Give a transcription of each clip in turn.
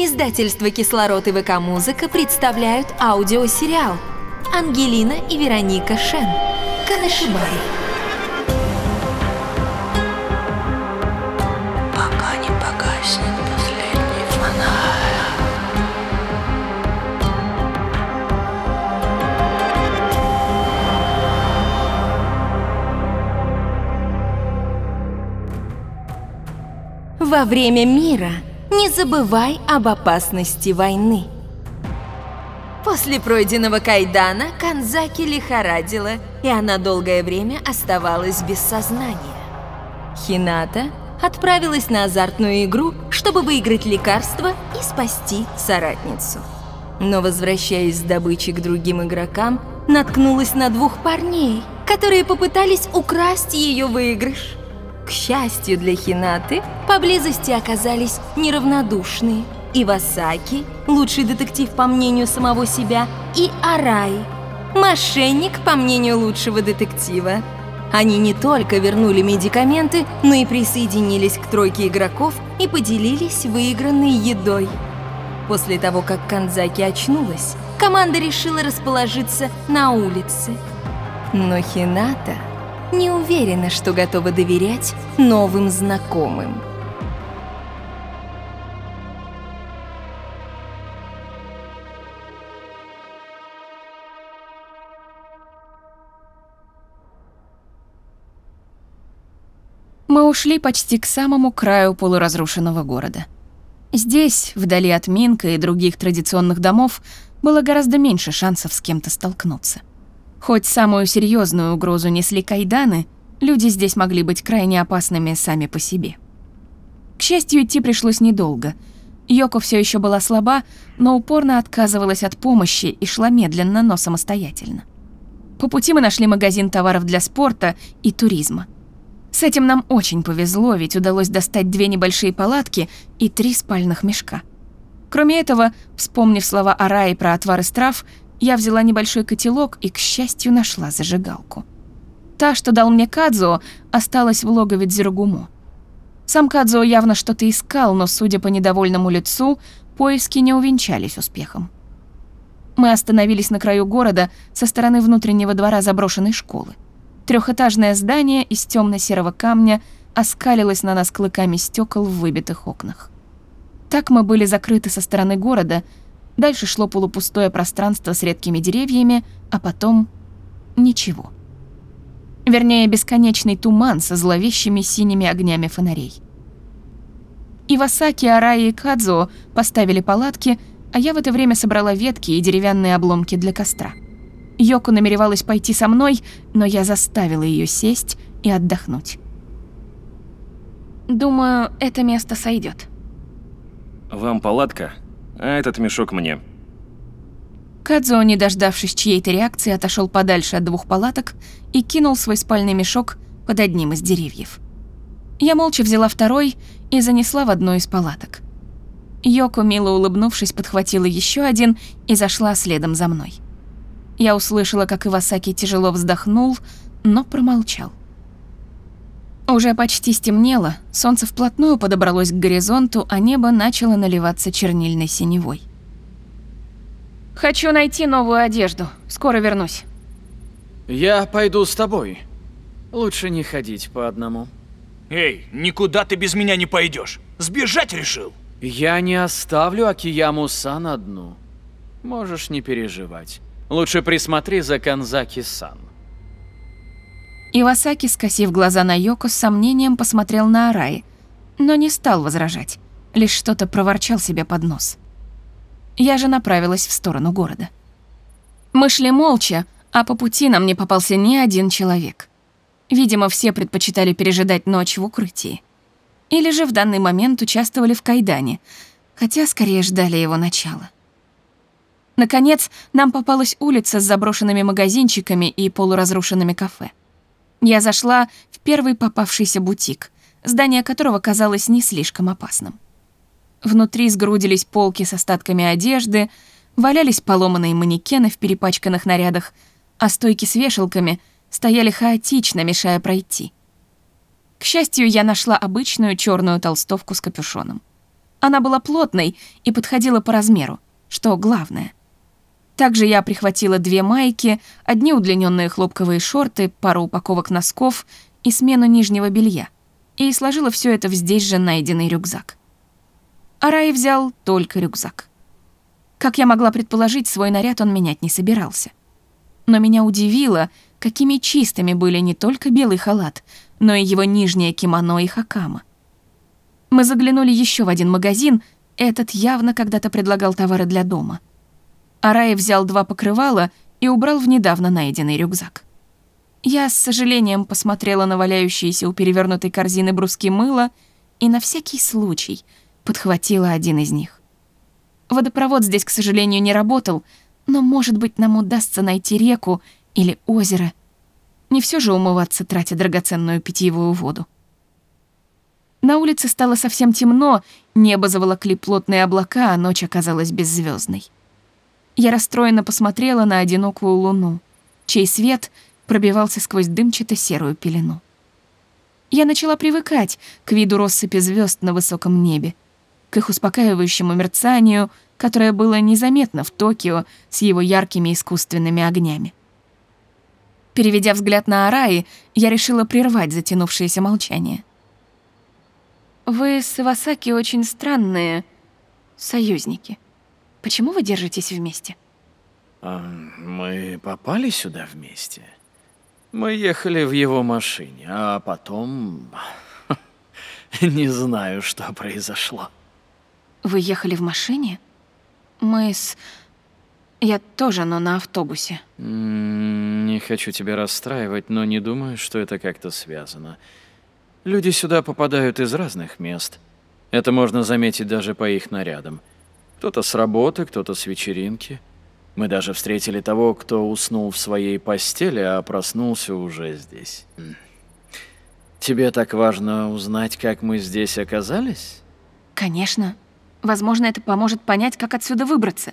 Издательство «Кислород» и ВК-музыка представляют аудиосериал «Ангелина и Вероника Шен. Канашибай». Пока не погаснет последний фонарь. Во время мира не забывай об опасности войны. После пройденного кайдана Канзаки лихорадила, и она долгое время оставалась без сознания. Хината отправилась на азартную игру, чтобы выиграть лекарство и спасти соратницу. Но, возвращаясь с добычей к другим игрокам, наткнулась на двух парней, которые попытались украсть ее выигрыш. К счастью для Хинаты, поблизости оказались неравнодушные Ивасаки, лучший детектив по мнению самого себя, и Араи, мошенник по мнению лучшего детектива. Они не только вернули медикаменты, но и присоединились к тройке игроков и поделились выигранной едой. После того, как Канзаки очнулась, команда решила расположиться на улице. Но Хината не уверена, что готова доверять новым знакомым. Мы ушли почти к самому краю полуразрушенного города. Здесь, вдали от Минка и других традиционных домов, было гораздо меньше шансов с кем-то столкнуться. Хоть самую серьезную угрозу несли кайданы, люди здесь могли быть крайне опасными сами по себе. К счастью, идти пришлось недолго. Йоко все еще была слаба, но упорно отказывалась от помощи и шла медленно, но самостоятельно. По пути мы нашли магазин товаров для спорта и туризма. С этим нам очень повезло, ведь удалось достать две небольшие палатки и три спальных мешка. Кроме этого, вспомнив слова Араи про отвар из трав, я взяла небольшой котелок и, к счастью, нашла зажигалку. Та, что дал мне Кадзо, осталась в логове Дзирогумо. Сам Кадзо явно что-то искал, но, судя по недовольному лицу, поиски не увенчались успехом. Мы остановились на краю города со стороны внутреннего двора заброшенной школы. Трехэтажное здание из темно-серого камня оскалилось на нас клыками стекол в выбитых окнах. Так мы были закрыты со стороны города, дальше шло полупустое пространство с редкими деревьями, а потом ничего. Вернее, бесконечный туман со зловещими синими огнями фонарей. Ивасаки, Араи и Кадзо поставили палатки, а я в это время собрала ветки и деревянные обломки для костра. Йоко намеревалась пойти со мной, но я заставила ее сесть и отдохнуть. Думаю, это место сойдет. Вам палатка, а этот мешок мне. Кадзо, не дождавшись чьей-то реакции, отошел подальше от двух палаток и кинул свой спальный мешок под одним из деревьев. Я молча взяла второй и занесла в одну из палаток. Йоко, мило улыбнувшись, подхватила еще один и зашла следом за мной. Я услышала, как Ивасаки тяжело вздохнул, но промолчал. Уже почти стемнело, солнце вплотную подобралось к горизонту, а небо начало наливаться чернильной синевой. «Хочу найти новую одежду. Скоро вернусь». Я пойду с тобой. Лучше не ходить по одному. Эй, никуда ты без меня не пойдешь. Сбежать решил? Я не оставлю Акияму-сан одну. Можешь не переживать. Лучше присмотри за Канзаки-сан. Ивасаки, скосив глаза на Йоко, с сомнением посмотрел на Араи, но не стал возражать, лишь что-то проворчал себе под нос. Я же направилась в сторону города. Мы шли молча, а по пути нам не попался ни один человек. Видимо, все предпочитали пережидать ночь в укрытии. Или же в данный момент участвовали в кайдане, хотя скорее ждали его начала. Наконец, нам попалась улица с заброшенными магазинчиками и полуразрушенными кафе. Я зашла в первый попавшийся бутик, здание которого казалось не слишком опасным. Внутри сгрудились полки с остатками одежды, валялись поломанные манекены в перепачканных нарядах, а стойки с вешалками стояли хаотично, мешая пройти. К счастью, я нашла обычную черную толстовку с капюшоном. Она была плотной и подходила по размеру, что главное. Также я прихватила две майки, одни удлиненные хлопковые шорты, пару упаковок носков и смену нижнего белья. И сложила все это в здесь же найденный рюкзак. Арай взял только рюкзак. Как я могла предположить, свой наряд он менять не собирался. Но меня удивило, какими чистыми были не только белый халат, но и его нижнее кимоно и хакама. Мы заглянули еще в один магазин, этот явно когда-то предлагал товары для дома. Арай взял два покрывала и убрал в недавно найденный рюкзак. Я с сожалением посмотрела на валяющиеся у перевернутой корзины бруски мыла и на всякий случай подхватила один из них. Водопровод здесь, к сожалению, не работал, но, может быть, нам удастся найти реку или озеро. Не все же умываться, тратя драгоценную питьевую воду. На улице стало совсем темно, небо заволокли плотные облака, а ночь оказалась беззвездной. Я расстроенно посмотрела на одинокую луну, чей свет пробивался сквозь дымчато-серую пелену. Я начала привыкать к виду россыпи звезд на высоком небе, к их успокаивающему мерцанию, которое было незаметно в Токио с его яркими искусственными огнями. Переведя взгляд на Араи, я решила прервать затянувшееся молчание. Вы с Ивасаки очень странные союзники. Почему вы держитесь вместе? А, мы попали сюда вместе. Мы ехали в его машине, а потом... Не знаю, что произошло. Вы ехали в машине? Мы с... Я тоже, но на автобусе. Не хочу тебя расстраивать, но не думаю, что это как-то связано. Люди сюда попадают из разных мест. Это можно заметить даже по их нарядам. Кто-то с работы, кто-то с вечеринки. Мы даже встретили того, кто уснул в своей постели, а проснулся уже здесь. Тебе так важно узнать, как мы здесь оказались? Конечно. Возможно, это поможет понять, как отсюда выбраться.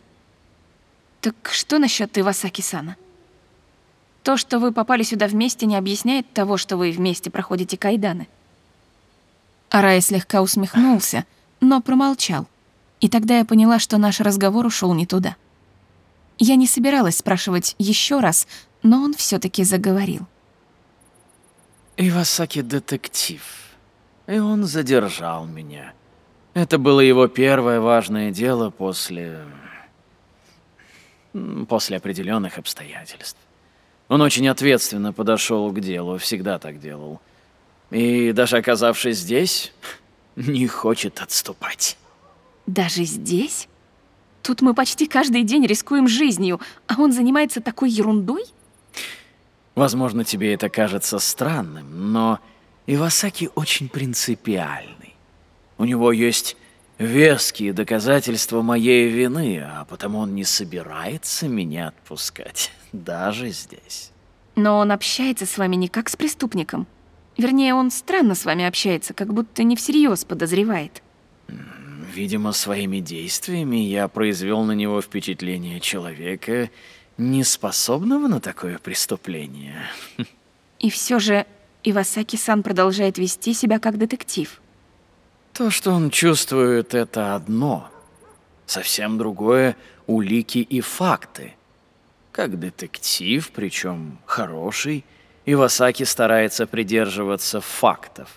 Так что насчет Ивасаки-сана? То, что вы попали сюда вместе, не объясняет того, что вы вместе проходите кайданы. Арай слегка усмехнулся, но промолчал. И тогда я поняла, что наш разговор ушел не туда. Я не собиралась спрашивать еще раз, но он все таки заговорил. Ивасаки детектив. И он задержал меня. Это было его первое важное дело после... после определенных обстоятельств. Он очень ответственно подошел к делу, всегда так делал. И даже оказавшись здесь, не хочет отступать. Даже здесь? Тут мы почти каждый день рискуем жизнью, а он занимается такой ерундой? Возможно, тебе это кажется странным, но Ивасаки очень принципиальный. У него есть веские доказательства моей вины, а потому он не собирается меня отпускать, даже здесь. Но он общается с вами не как с преступником. Вернее, он странно с вами общается, как будто не всерьез подозревает. Видимо, своими действиями я произвел на него впечатление человека, не способного на такое преступление. И все же Ивасаки-сан продолжает вести себя как детектив. То, что он чувствует, это одно. Совсем другое — улики и факты. Как детектив, причем хороший, Ивасаки старается придерживаться фактов.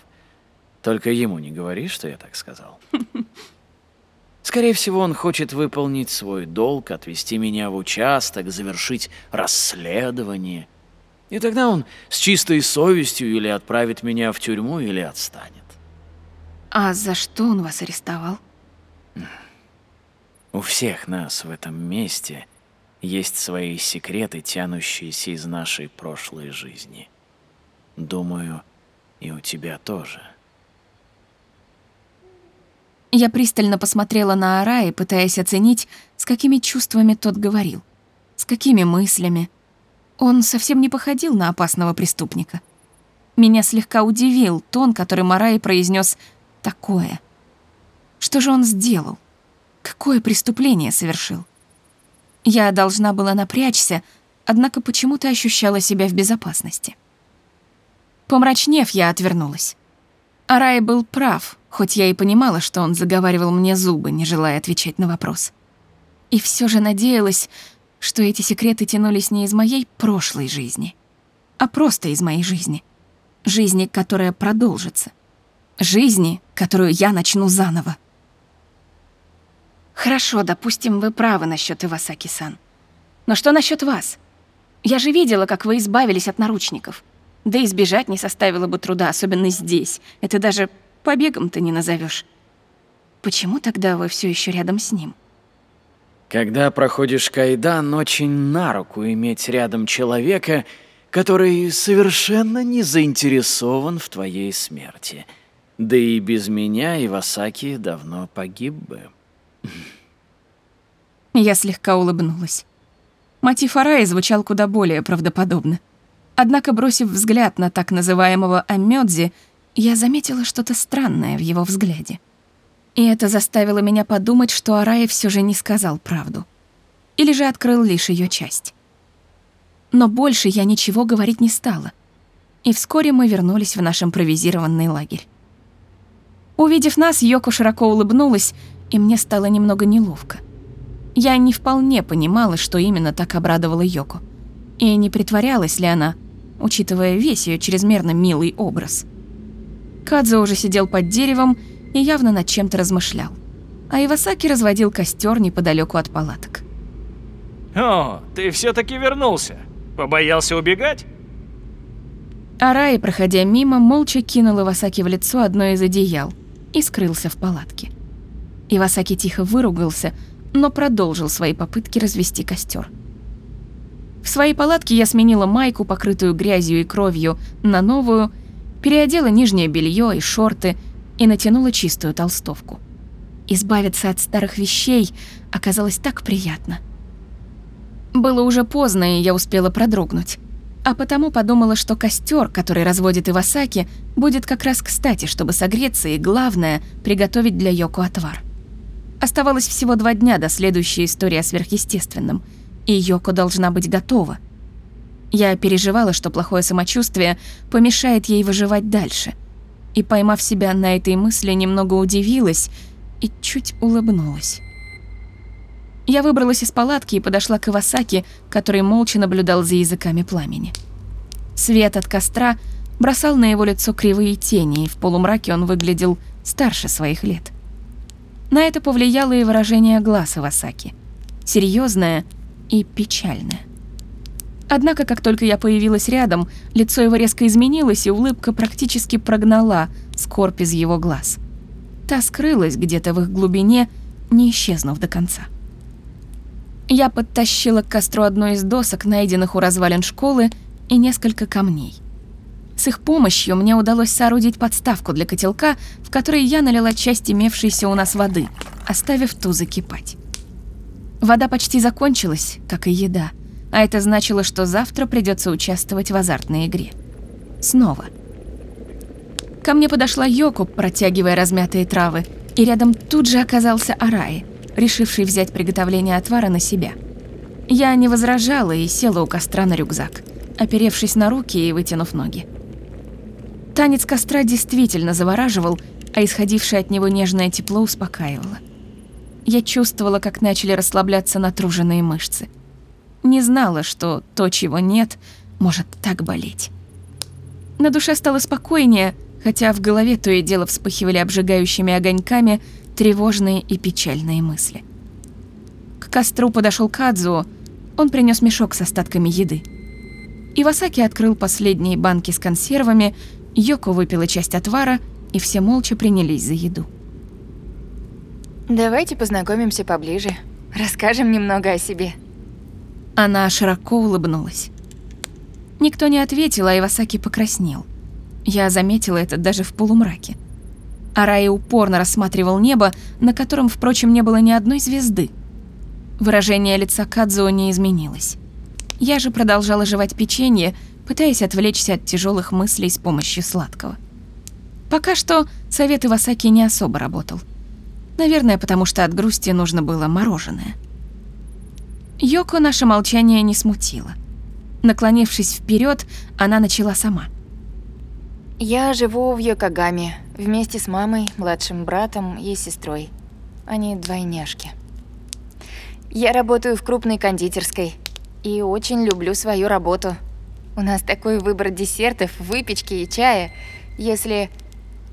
Только ему не говори, что я так сказал. Скорее всего, он хочет выполнить свой долг, отвезти меня в участок, завершить расследование. И тогда он с чистой совестью или отправит меня в тюрьму, или отстанет. А за что он вас арестовал? У всех нас в этом месте есть свои секреты, тянущиеся из нашей прошлой жизни. Думаю, и у тебя тоже. Я пристально посмотрела на Араи, пытаясь оценить, с какими чувствами тот говорил, с какими мыслями. Он совсем не походил на опасного преступника. Меня слегка удивил тон, который Араи произнес «такое». Что же он сделал? Какое преступление совершил? Я должна была напрячься, однако почему-то ощущала себя в безопасности. Помрачнев, я отвернулась. Арай был прав, хоть я и понимала, что он заговаривал мне зубы, не желая отвечать на вопрос. И все же надеялась, что эти секреты тянулись не из моей прошлой жизни, а просто из моей жизни. Жизни, которая продолжится. Жизни, которую я начну заново. Хорошо, допустим, вы правы насчет Ивасаки-сан. Но что насчет вас? Я же видела, как вы избавились от наручников. Да избежать не составило бы труда, особенно здесь. Это даже побегом-то не назовешь. Почему тогда вы все еще рядом с ним? Когда проходишь кайдан, очень на руку иметь рядом человека, который совершенно не заинтересован в твоей смерти. Да и без меня Ивасаки давно погиб бы. Я слегка улыбнулась. Мотив Араи звучал куда более правдоподобно. Однако, бросив взгляд на так называемого Амёдзи, я заметила что-то странное в его взгляде. И это заставило меня подумать, что Арая все же не сказал правду. Или же открыл лишь ее часть. Но больше я ничего говорить не стала. И вскоре мы вернулись в наш импровизированный лагерь. Увидев нас, Йоко широко улыбнулась, и мне стало немного неловко. Я не вполне понимала, что именно так обрадовало Йоко. И не притворялась ли она, учитывая весь ее чрезмерно милый образ. Кадзо уже сидел под деревом и явно над чем-то размышлял. А Ивасаки разводил костер неподалеку от палаток. О, ты все-таки вернулся. Побоялся убегать? Арай, проходя мимо, молча кинул Ивасаки в лицо одно из одеял и скрылся в палатке. Ивасаки тихо выругался, но продолжил свои попытки развести костер. В своей палатке я сменила майку, покрытую грязью и кровью, на новую, переодела нижнее белье и шорты и натянула чистую толстовку. Избавиться от старых вещей оказалось так приятно. Было уже поздно, и я успела продрогнуть. А потому подумала, что костер, который разводит Ивасаки, будет как раз кстати, чтобы согреться и, главное, приготовить для Йоко отвар. Оставалось всего два дня до следующей истории о сверхъестественном, и Йоко должна быть готова. Я переживала, что плохое самочувствие помешает ей выживать дальше. И, поймав себя на этой мысли, немного удивилась и чуть улыбнулась. Я выбралась из палатки и подошла к Ивасаки, который молча наблюдал за языками пламени. Свет от костра бросал на его лицо кривые тени, и в полумраке он выглядел старше своих лет. На это повлияло и выражение глаз Ивасаки. Серьезное и печальное. Однако, как только я появилась рядом, лицо его резко изменилось, и улыбка практически прогнала скорбь из его глаз. Та скрылась где-то в их глубине, не исчезнув до конца. Я подтащила к костру одну из досок, найденных у развалин школы, и несколько камней. С их помощью мне удалось соорудить подставку для котелка, в которой я налила часть имевшейся у нас воды, оставив ту закипать. Вода почти закончилась, как и еда, а это значило, что завтра придется участвовать в азартной игре. Снова. Ко мне подошла Йоко, протягивая размятые травы, и рядом тут же оказался Араи — решивший взять приготовление отвара на себя. Я не возражала и села у костра на рюкзак, оперевшись на руки и вытянув ноги. Танец костра действительно завораживал, а исходившее от него нежное тепло успокаивало. Я чувствовала, как начали расслабляться натруженные мышцы. Не знала, что то, чего нет, может так болеть. На душе стало спокойнее, хотя в голове то и дело вспыхивали обжигающими огоньками – тревожные и печальные мысли. К костру подошел Кадзуо, он принес мешок с остатками еды. Ивасаки открыл последние банки с консервами, Йоко выпила часть отвара, и все молча принялись за еду. Давайте познакомимся поближе. Расскажем немного о себе. Она широко улыбнулась. Никто не ответил, а Ивасаки покраснел. Я заметила это даже в полумраке. Араи упорно рассматривал небо, на котором, впрочем, не было ни одной звезды. Выражение лица Кадзуо не изменилось. Я же продолжала жевать печенье, пытаясь отвлечься от тяжелых мыслей с помощью сладкого. Пока что совет Ивасаки не особо работал. Наверное, потому что от грусти нужно было мороженое. Йоко наше молчание не смутило. Наклонившись вперед, она начала сама. Я живу в Йокогаме, Вместе с мамой, младшим братом и сестрой. Они двойняшки. Я работаю в крупной кондитерской и очень люблю свою работу. У нас такой выбор десертов, выпечки и чая. Если...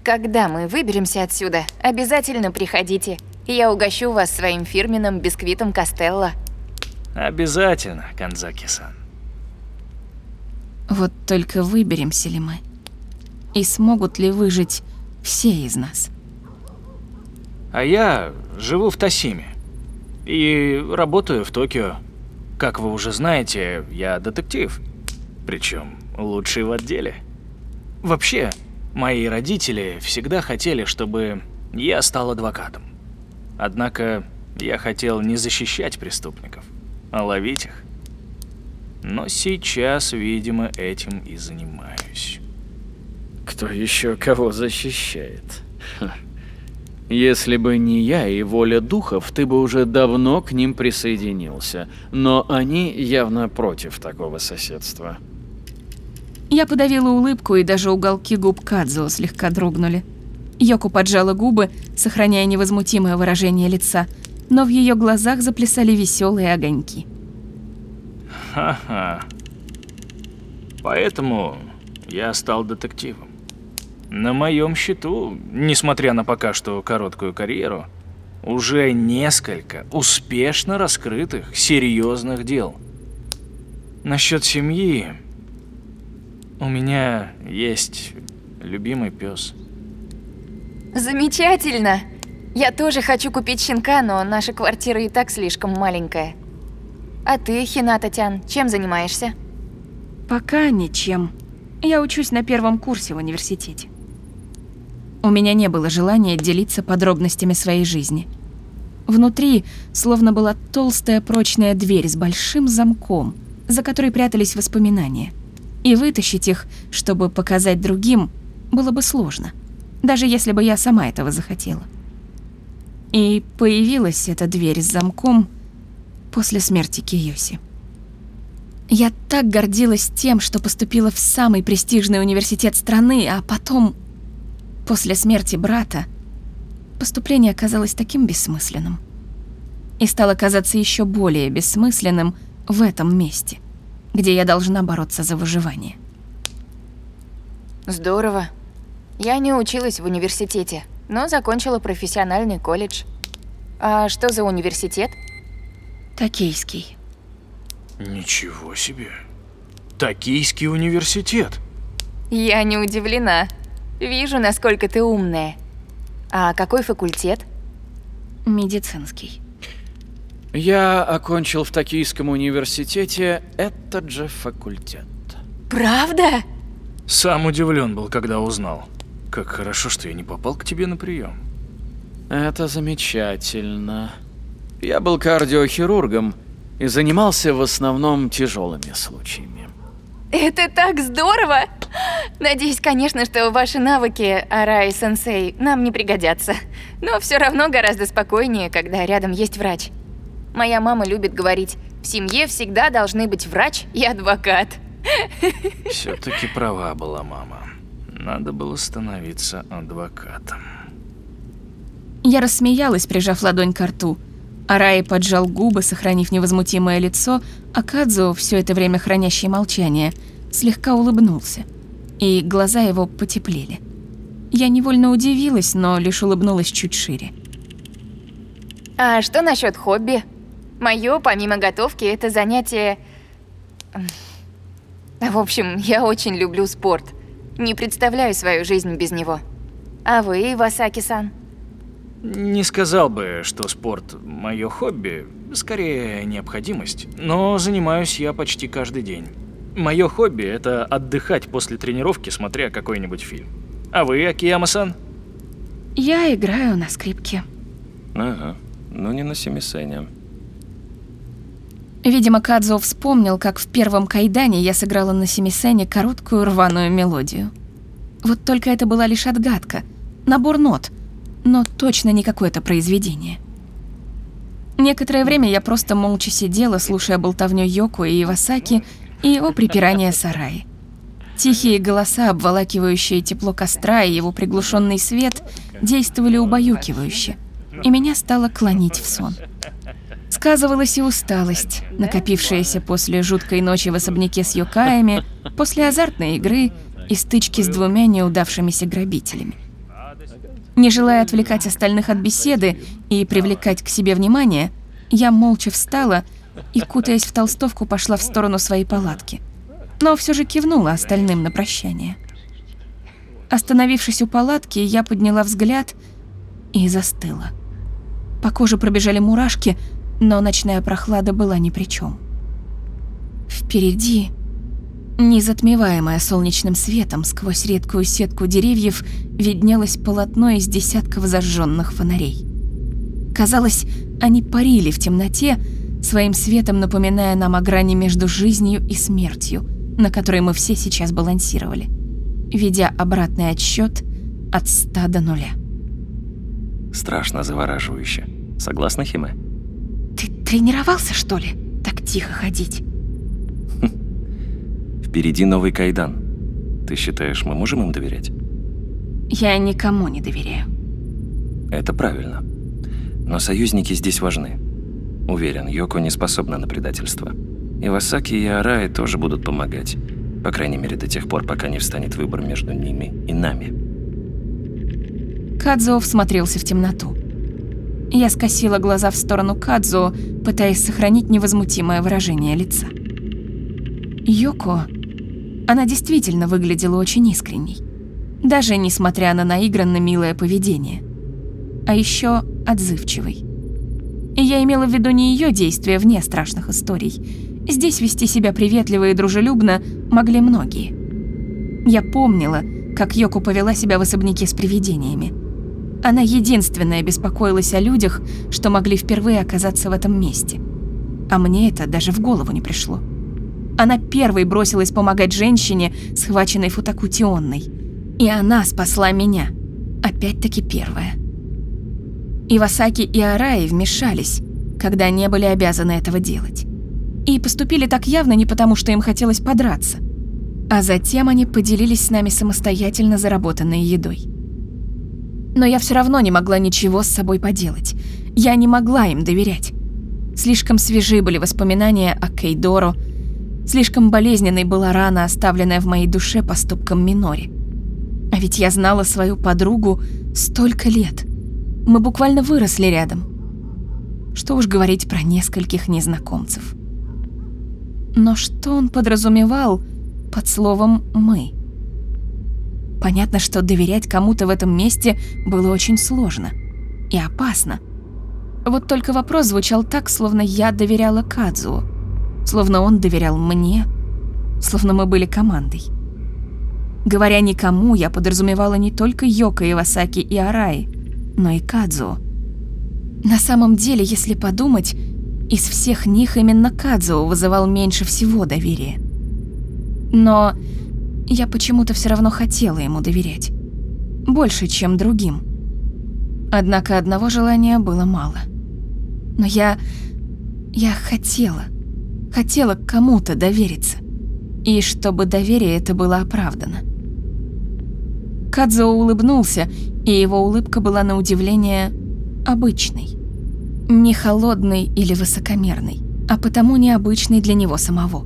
Когда мы выберемся отсюда, обязательно приходите. и Я угощу вас своим фирменным бисквитом Костелло. Обязательно, Канзаки-сан. Вот только выберемся ли мы? И смогут ли выжить все из нас? А я живу в Тосиме. И работаю в Токио. Как вы уже знаете, я детектив. Причем лучший в отделе. Вообще, мои родители всегда хотели, чтобы я стал адвокатом. Однако я хотел не защищать преступников, а ловить их. Но сейчас, видимо, этим и занимаюсь. Кто еще кого защищает? Если бы не я и воля духов, ты бы уже давно к ним присоединился. Но они явно против такого соседства. Я подавила улыбку, и даже уголки губ Кадзуо слегка дрогнули. Йоко поджала губы, сохраняя невозмутимое выражение лица, но в ее глазах заплясали веселые огоньки. Ха-ха. Поэтому я стал детективом. На моем счету, несмотря на пока что короткую карьеру, уже несколько успешно раскрытых серьезных дел. Насчет семьи, у меня есть любимый пес. Замечательно! Я тоже хочу купить щенка, но наша квартира и так слишком маленькая. А ты, Хината-тян, чем занимаешься? Пока ничем. Я учусь на первом курсе в университете. У меня не было желания делиться подробностями своей жизни. Внутри словно была толстая прочная дверь с большим замком, за которой прятались воспоминания. И вытащить их, чтобы показать другим, было бы сложно, даже если бы я сама этого захотела. И появилась эта дверь с замком после смерти Киоси. Я так гордилась тем, что поступила в самый престижный университет страны, а потом, после смерти брата, поступление оказалось таким бессмысленным. И стало казаться еще более бессмысленным в этом месте, где я должна бороться за выживание. Здорово. Я не училась в университете, но закончила профессиональный колледж. А что за университет? Токийский. Ничего себе. Токийский университет. Я не удивлена. Вижу, насколько ты умная. А какой факультет? Медицинский. Я окончил в Токийском университете этот же факультет. Правда? Сам удивлен был, когда узнал. Как хорошо, что я не попал к тебе на прием. Это замечательно. Я был кардиохирургом и занимался в основном тяжелыми случаями. Это так здорово! Надеюсь, конечно, что ваши навыки, Арай-сенсей, нам не пригодятся. Но все равно гораздо спокойнее, когда рядом есть врач. Моя мама любит говорить, в семье всегда должны быть врач и адвокат. Все-таки права была мама. Надо было становиться адвокатом. Я рассмеялась, прижав ладонь к рту. Араи поджал губы, сохранив невозмутимое лицо, а Кадзо, все это время хранящий молчание, слегка улыбнулся, и глаза его потеплели. Я невольно удивилась, но лишь улыбнулась чуть шире. А что насчет хобби? Мое, помимо готовки, это занятие... В общем, я очень люблю спорт. Не представляю свою жизнь без него. А вы, Васаки-сан? Не сказал бы, что спорт – мое хобби, скорее необходимость, но занимаюсь я почти каждый день. Мое хобби – это отдыхать после тренировки, смотря какой-нибудь фильм. А вы, Акияма-сан? Я играю на скрипке. Ага, но не на семисене. Видимо, Кадзо вспомнил, как в первом кайдане я сыграла на семисене короткую рваную мелодию. Вот только это была лишь отгадка, набор нот, но точно не какое-то произведение. Некоторое время я просто молча сидела, слушая болтовню Йоко и Ивасаки и его припирание Сараи. Тихие голоса, обволакивающие тепло костра и его приглушенный свет, действовали убаюкивающе, и меня стало клонить в сон. Сказывалась и усталость, накопившаяся после жуткой ночи в особняке с юкаями, после азартной игры и стычки с двумя неудавшимися грабителями. Не желая отвлекать остальных от беседы и привлекать к себе внимание, я молча встала и, кутаясь в толстовку, пошла в сторону своей палатки. Но все же кивнула остальным на прощание. Остановившись у палатки, я подняла взгляд и застыла. По коже пробежали мурашки, но ночная прохлада была ни при чем. Впереди, незатмеваемая солнечным светом сквозь редкую сетку деревьев, виднелось полотно из десятков зажженных фонарей. Казалось, они парили в темноте, своим светом напоминая нам о грани между жизнью и смертью, на которой мы все сейчас балансировали, ведя обратный отсчет от ста до нуля. Страшно завораживающе. Согласна, Химе? Тренировался, что ли, так тихо ходить? Впереди новый кайдан. Ты считаешь, мы можем им доверять? Я никому не доверяю. Это правильно. Но союзники здесь важны. Уверен, Йоко не способна на предательство. Ивасаки и Араи тоже будут помогать. По крайней мере, до тех пор, пока не встанет выбор между ними и нами. Кадзо всмотрелся в темноту. Я скосила глаза в сторону Кадзо, пытаясь сохранить невозмутимое выражение лица. Йоко, она действительно выглядела очень искренней, даже несмотря на наигранно милое поведение. А еще отзывчивой. И я имела в виду не ее действия вне страшных историй. Здесь вести себя приветливо и дружелюбно могли многие. Я помнила, как Йоко повела себя в особняке с привидениями. Она единственная беспокоилась о людях, что могли впервые оказаться в этом месте. А мне это даже в голову не пришло. Она первой бросилась помогать женщине, схваченной футакутионной. И она спасла меня. Опять-таки первая. Ивасаки и Араи вмешались, когда не были обязаны этого делать. И поступили так явно не потому, что им хотелось подраться. А затем они поделились с нами самостоятельно заработанной едой. Но я все равно не могла ничего с собой поделать. Я не могла им доверять. Слишком свежи были воспоминания о Кейдоро, слишком болезненной была рана, оставленная в моей душе поступком Минори. А ведь я знала свою подругу столько лет. Мы буквально выросли рядом. Что уж говорить про нескольких незнакомцев. Но что он подразумевал под словом «мы»? Понятно, что доверять кому-то в этом месте было очень сложно и опасно. Вот только вопрос звучал так, словно я доверяла Кадзу, словно он доверял мне, словно мы были командой. Говоря никому, я подразумевала не только Йока, Ивасаки и Араи, но и Кадзу. На самом деле, если подумать, из всех них именно Кадзу вызывал меньше всего доверия. Но я почему-то все равно хотела ему доверять. Больше, чем другим. Однако одного желания было мало. Но я... я хотела. Хотела кому-то довериться. И чтобы доверие это было оправдано. Кадзо улыбнулся, и его улыбка была на удивление обычной. Не холодной или высокомерной, а потому необычной для него самого.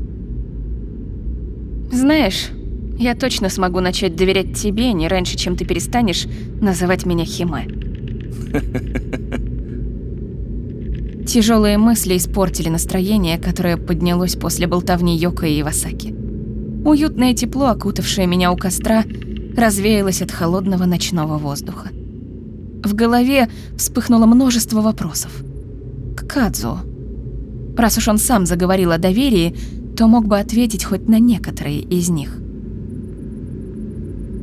«Знаешь, я точно смогу начать доверять тебе не раньше, чем ты перестанешь называть меня Химе. Тяжелые мысли испортили настроение, которое поднялось после болтовни Йока и Ивасаки. Уютное тепло, окутавшее меня у костра, развеялось от холодного ночного воздуха. В голове вспыхнуло множество вопросов. К Кадзу. Раз уж он сам заговорил о доверии, то мог бы ответить хоть на некоторые из них.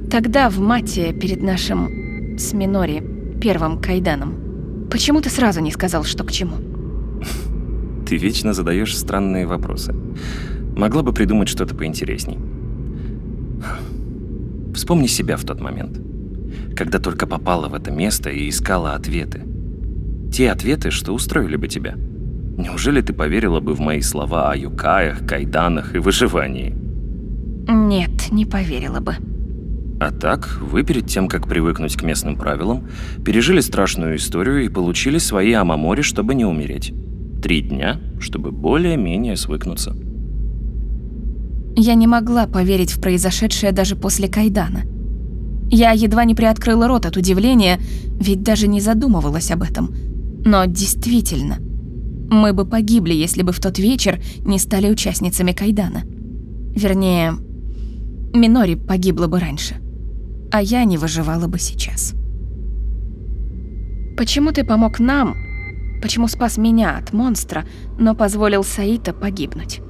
Тогда в мате перед нашим с Минори первым кайданом. Почему ты сразу не сказал, что к чему? Ты вечно задаешь странные вопросы. Могла бы придумать что-то поинтересней. Вспомни себя в тот момент, когда только попала в это место и искала ответы. Те ответы, что устроили бы тебя. Неужели ты поверила бы в мои слова о юкаях, кайданах и выживании? Нет, не поверила бы. А так, вы перед тем, как привыкнуть к местным правилам, пережили страшную историю и получили свои амамори, чтобы не умереть. Три дня, чтобы более-менее свыкнуться. Я не могла поверить в произошедшее даже после Кайдана. Я едва не приоткрыла рот от удивления, ведь даже не задумывалась об этом. Но действительно, мы бы погибли, если бы в тот вечер не стали участницами Кайдана. Вернее, Минори погибла бы раньше, а я не выживала бы сейчас. Почему ты помог нам? Почему спас меня от монстра, но позволил Саита погибнуть?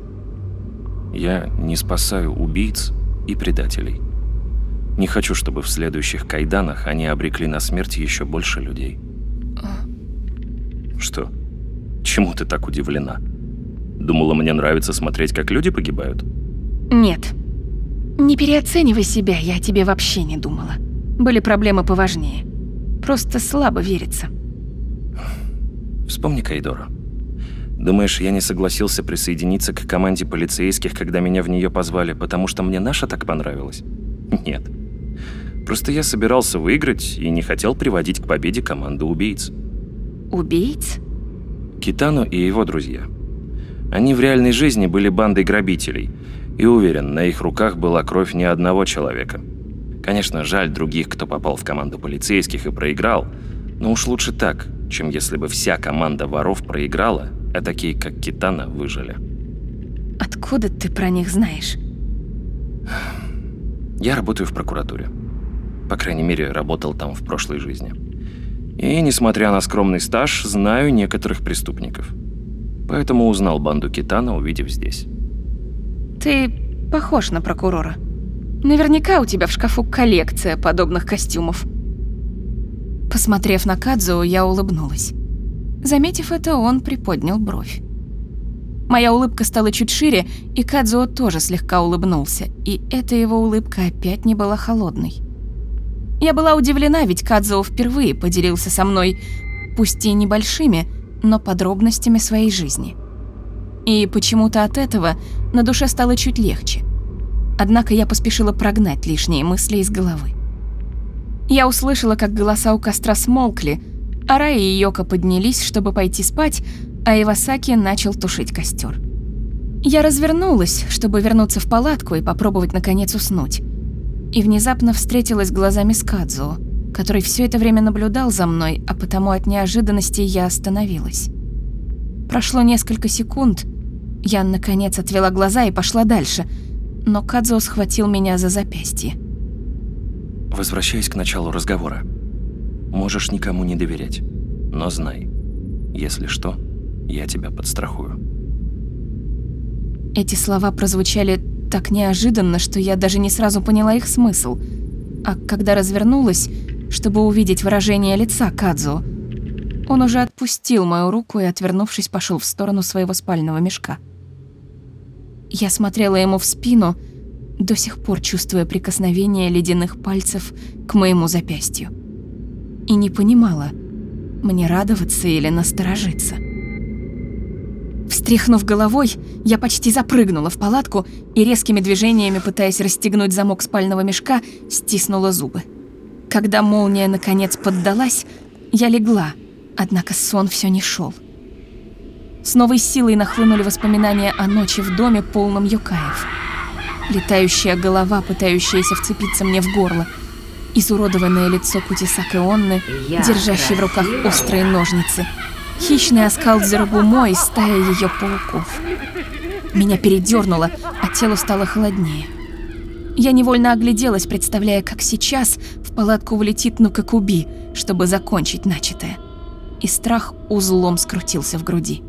Я не спасаю убийц и предателей. Не хочу, чтобы в следующих кайданах они обрекли на смерть еще больше людей. Что? Чему ты так удивлена? Думала, мне нравится смотреть, как люди погибают? Нет. Не переоценивай себя, я о тебе вообще не думала. Были проблемы поважнее. Просто слабо верится. Вспомни Кайдора. Думаешь, я не согласился присоединиться к команде полицейских, когда меня в нее позвали, потому что мне наша так понравилась? Нет. Просто я собирался выиграть и не хотел приводить к победе команду убийц. Убийц? Китану и его друзья. Они в реальной жизни были бандой грабителей, и уверен, на их руках была кровь не одного человека. Конечно, жаль других, кто попал в команду полицейских и проиграл, но уж лучше так, чем если бы вся команда воров проиграла, а такие, как Китана, выжили. Откуда ты про них знаешь? Я работаю в прокуратуре. По крайней мере, работал там в прошлой жизни. И, несмотря на скромный стаж, знаю некоторых преступников. Поэтому узнал банду Китана, увидев здесь. Ты похож на прокурора. Наверняка у тебя в шкафу коллекция подобных костюмов. Посмотрев на Кадзу, я улыбнулась. Заметив это, он приподнял бровь. Моя улыбка стала чуть шире, и Кадзуо тоже слегка улыбнулся, и эта его улыбка опять не была холодной. Я была удивлена, ведь Кадзуо впервые поделился со мной, пусть и небольшими, но подробностями своей жизни. И почему-то от этого на душе стало чуть легче. Однако я поспешила прогнать лишние мысли из головы. Я услышала, как голоса у костра смолкли, а Рай и Йока поднялись, чтобы пойти спать, а Ивасаки начал тушить костер. Я развернулась, чтобы вернуться в палатку и попробовать наконец уснуть. И внезапно встретилась глазами с Кадзуо, который все это время наблюдал за мной, а потому от неожиданности я остановилась. Прошло несколько секунд, я наконец отвела глаза и пошла дальше, но Кадзуо схватил меня за запястье. Возвращаясь к началу разговора. Можешь никому не доверять, но знай, если что, я тебя подстрахую. Эти слова прозвучали так неожиданно, что я даже не сразу поняла их смысл. А когда развернулась, чтобы увидеть выражение лица Кадзу, он уже отпустил мою руку и, отвернувшись, пошел в сторону своего спального мешка. Я смотрела ему в спину, до сих пор чувствуя прикосновение ледяных пальцев к моему запястью. И не понимала, мне радоваться или насторожиться. Встряхнув головой, я почти запрыгнула в палатку и резкими движениями, пытаясь расстегнуть замок спального мешка, стиснула зубы. Когда молния наконец поддалась, я легла, однако сон все не шел. С новой силой нахлынули воспоминания о ночи в доме, полном юкаев. Летающая голова, пытающаяся вцепиться мне в горло. Изуродованное лицо Кутисак Онны, держащей в руках острые ножницы. Хищный оскал Дзергумо и стая ее пауков. Меня передернуло, а тело стало холоднее. Я невольно огляделась, представляя, как сейчас в палатку влетит Нукакуби, чтобы закончить начатое. И страх узлом скрутился в груди.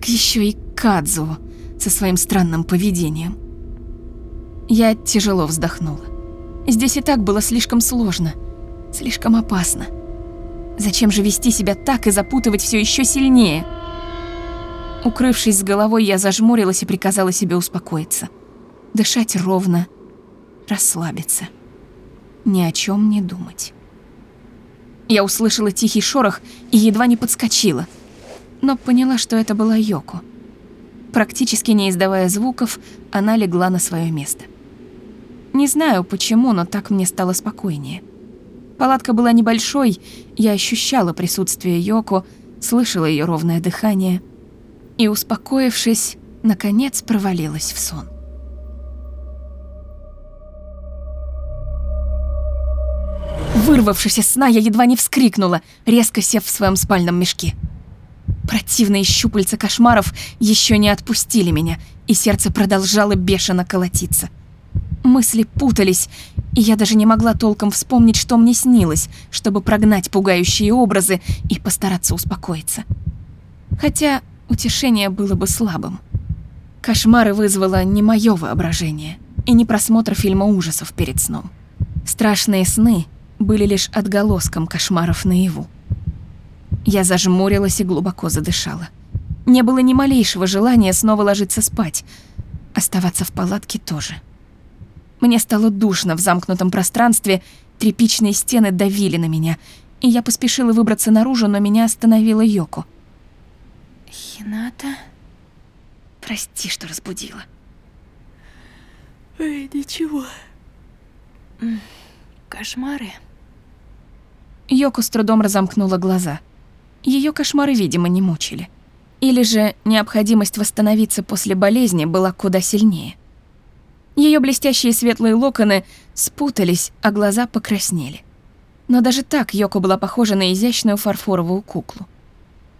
Так еще и Кадзу со своим странным поведением. Я тяжело вздохнула. Здесь и так было слишком сложно, слишком опасно. Зачем же вести себя так и запутывать все еще сильнее? Укрывшись с головой, я зажмурилась и приказала себе успокоиться. Дышать ровно, расслабиться. Ни о чем не думать. Я услышала тихий шорох и едва не подскочила, но поняла, что это была Йоко. Практически не издавая звуков, она легла на свое место. Не знаю почему, но так мне стало спокойнее. Палатка была небольшой, я ощущала присутствие Йоко, слышала ее ровное дыхание и, успокоившись, наконец провалилась в сон. Вырвавшись из сна, я едва не вскрикнула, резко сев в своем спальном мешке. Противные щупальца кошмаров еще не отпустили меня, и сердце продолжало бешено колотиться. Мысли путались, и я даже не могла толком вспомнить, что мне снилось, чтобы прогнать пугающие образы и постараться успокоиться. Хотя утешение было бы слабым. Кошмары вызвало не мое воображение и не просмотр фильма ужасов перед сном. Страшные сны были лишь отголоском кошмаров наяву. Я зажмурилась и глубоко задышала. Не было ни малейшего желания снова ложиться спать. Оставаться в палатке тоже. Мне стало душно в замкнутом пространстве, тряпичные стены давили на меня, и я поспешила выбраться наружу, но меня остановила Йоко. Хината? Прости, что разбудила. Эй, ничего. Кошмары? Йоко с трудом разомкнула глаза. Ее кошмары, видимо, не мучили. Или же необходимость восстановиться после болезни была куда сильнее. Ее блестящие светлые локоны спутались, а глаза покраснели. Но даже так Йоко была похожа на изящную фарфоровую куклу.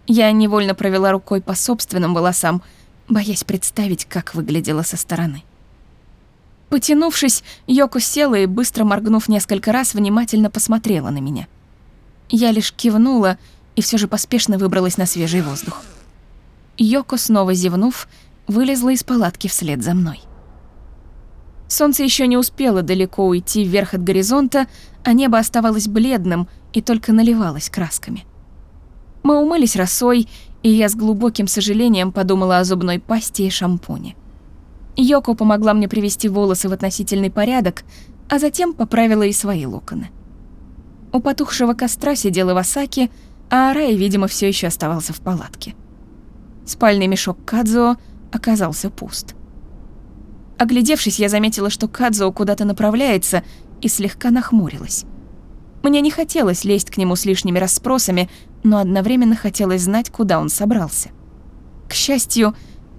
Я невольно провела рукой по собственным волосам, боясь представить, как выглядела со стороны. Потянувшись, Йоко села и, быстро моргнув несколько раз, внимательно посмотрела на меня. Я лишь кивнула и все же поспешно выбралась на свежий воздух. Йоко, снова зевнув, вылезла из палатки вслед за мной. Солнце еще не успело далеко уйти вверх от горизонта, а небо оставалось бледным и только наливалось красками. Мы умылись росой, и я с глубоким сожалением подумала о зубной пасте и шампуне. Йоко помогла мне привести волосы в относительный порядок, а затем поправила и свои локоны. У потухшего костра сидела Васаки, а Арай, видимо, все еще оставался в палатке. Спальный мешок Кадзо оказался пуст. Оглядевшись, я заметила, что Кадзо куда-то направляется, и слегка нахмурилась. Мне не хотелось лезть к нему с лишними расспросами, но одновременно хотелось знать, куда он собрался. К счастью,